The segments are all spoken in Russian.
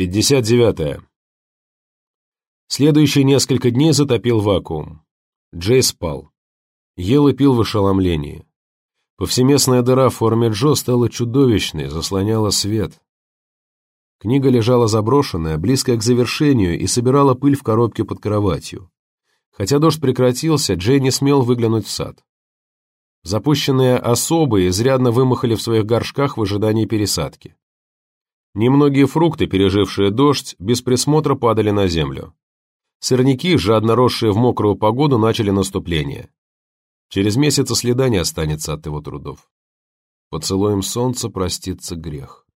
59. Следующие несколько дней затопил вакуум. Джей спал. Ел и пил в ошеломлении. Повсеместная дыра в форме Джо стала чудовищной, заслоняла свет. Книга лежала заброшенная, близкая к завершению, и собирала пыль в коробке под кроватью. Хотя дождь прекратился, Джей не смел выглянуть в сад. Запущенные особы изрядно вымахали в своих горшках в ожидании пересадки. Немногие фрукты, пережившие дождь, без присмотра падали на землю. Сорняки, жадно росшие в мокрую погоду, начали наступление. Через месяц следа не останется от его трудов. Поцелуем солнца простится грех.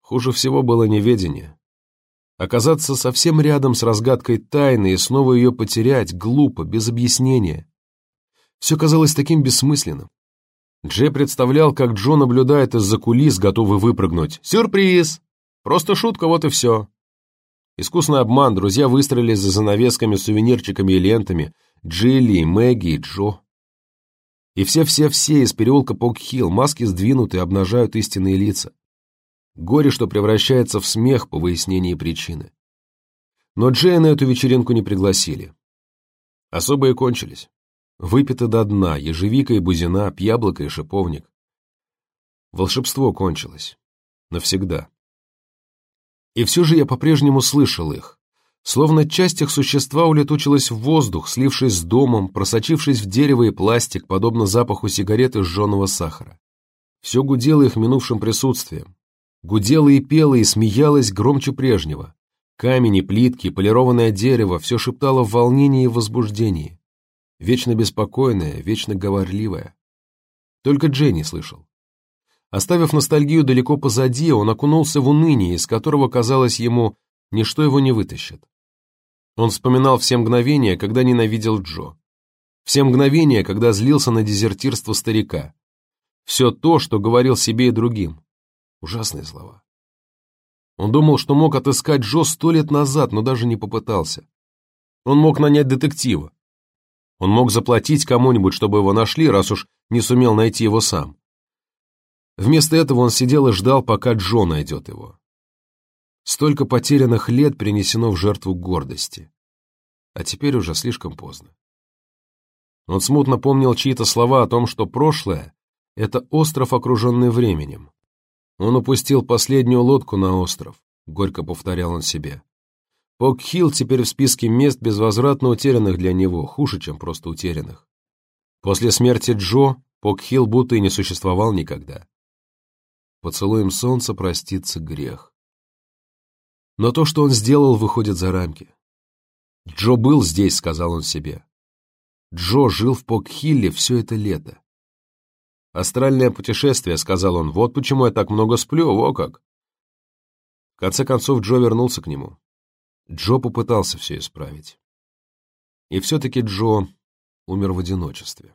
Хуже всего было неведение. Оказаться совсем рядом с разгадкой тайны и снова ее потерять, глупо, без объяснения. Все казалось таким бессмысленным. Джей представлял, как Джо наблюдает из-за кулис, готовый выпрыгнуть. «Сюрприз! Просто шутка, вот и все!» Искусный обман, друзья выстроились за занавесками, сувенирчиками и лентами. Джилли, Мэгги и Джо. И все-все-все из переулка Пок-Хилл, маски сдвинуты, обнажают истинные лица. Горе, что превращается в смех по выяснении причины. Но Джея на эту вечеринку не пригласили. Особые кончились. Выпито до дна, ежевика и бузина, пьяблоко и шиповник. Волшебство кончилось. Навсегда. И все же я по-прежнему слышал их. Словно часть их существа улетучилась в воздух, слившись с домом, просочившись в дерево и пластик, подобно запаху сигареты сжженного сахара. Все гудело их минувшим присутствием. Гудело и пело, и смеялось громче прежнего. Камень и плитки, полированное дерево, все шептало в волнении и возбуждении вечно беспокойная, вечно говорливая. Только Дженни слышал. Оставив ностальгию далеко позади, он окунулся в уныние, из которого, казалось ему, ничто его не вытащит. Он вспоминал все мгновения, когда ненавидел Джо. Все мгновения, когда злился на дезертирство старика. Все то, что говорил себе и другим. Ужасные слова. Он думал, что мог отыскать Джо сто лет назад, но даже не попытался. Он мог нанять детектива. Он мог заплатить кому-нибудь, чтобы его нашли, раз уж не сумел найти его сам. Вместо этого он сидел и ждал, пока Джо найдет его. Столько потерянных лет принесено в жертву гордости. А теперь уже слишком поздно. Он смутно помнил чьи-то слова о том, что прошлое — это остров, окруженный временем. Он упустил последнюю лодку на остров, горько повторял он себе. Покхилл теперь в списке мест безвозвратно утерянных для него, хуже, чем просто утерянных. После смерти Джо Покхилл будто и не существовал никогда. Поцелуем солнца простится грех. Но то, что он сделал, выходит за рамки. Джо был здесь, сказал он себе. Джо жил в Покхилле все это лето. «Астральное путешествие», — сказал он, — «вот почему я так много сплю, во как». В конце концов Джо вернулся к нему. Джо попытался все исправить. И все-таки Джо умер в одиночестве.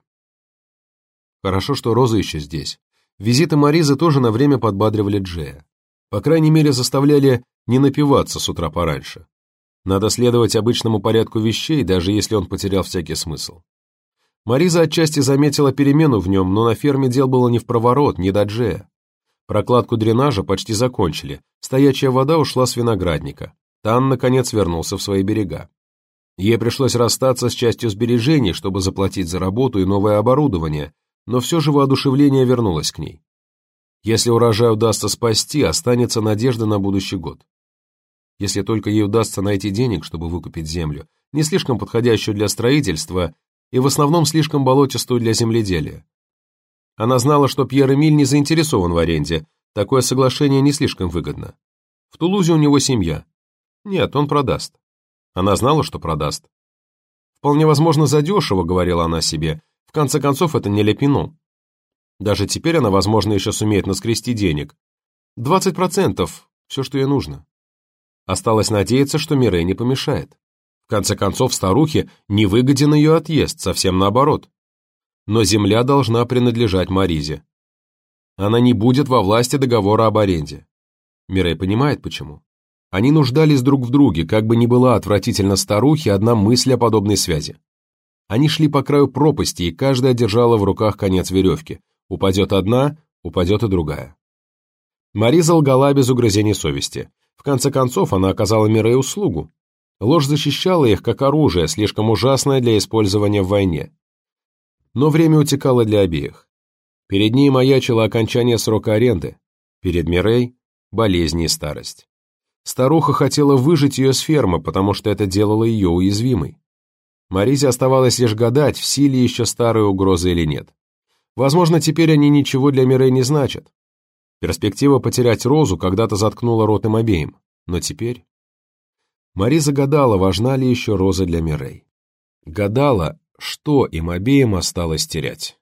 Хорошо, что Роза еще здесь. Визиты Маризы тоже на время подбадривали Джея. По крайней мере, заставляли не напиваться с утра пораньше. Надо следовать обычному порядку вещей, даже если он потерял всякий смысл. Мариза отчасти заметила перемену в нем, но на ферме дел было не в проворот, не до Джея. Прокладку дренажа почти закончили, стоячая вода ушла с виноградника. Тан, наконец, вернулся в свои берега. Ей пришлось расстаться с частью сбережений, чтобы заплатить за работу и новое оборудование, но все же воодушевление вернулось к ней. Если урожай удастся спасти, останется надежда на будущий год. Если только ей удастся найти денег, чтобы выкупить землю, не слишком подходящую для строительства и в основном слишком болотистую для земледелия. Она знала, что Пьер Эмиль не заинтересован в аренде, такое соглашение не слишком выгодно. В Тулузе у него семья, нет, он продаст. Она знала, что продаст. Вполне возможно, задешево, говорила она себе. В конце концов, это не Лепино. Даже теперь она, возможно, еще сумеет наскрести денег. Двадцать процентов – все, что ей нужно. Осталось надеяться, что Мирей не помешает. В конце концов, старухе не выгоден ее отъезд, совсем наоборот. Но земля должна принадлежать Маризе. Она не будет во власти договора об аренде. Мирей понимает, почему. Они нуждались друг в друге, как бы ни была отвратительно старухе одна мысль о подобной связи. Они шли по краю пропасти, и каждая держала в руках конец веревки. Упадет одна, упадет и другая. Мариза лгала без угрызений совести. В конце концов, она оказала Мирей услугу. Ложь защищала их как оружие, слишком ужасное для использования в войне. Но время утекало для обеих. Перед ней маячило окончание срока аренды, перед Мирей – болезни и старость. Старуха хотела выжить ее с фермы, потому что это делало ее уязвимой. Маризе оставалось лишь гадать, в силе еще старые угрозы или нет. Возможно, теперь они ничего для Мирей не значат. Перспектива потерять Розу когда-то заткнула рот им обеим, но теперь... Мариза гадала, важна ли еще Роза для Мирей. Гадала, что им обеим осталось терять.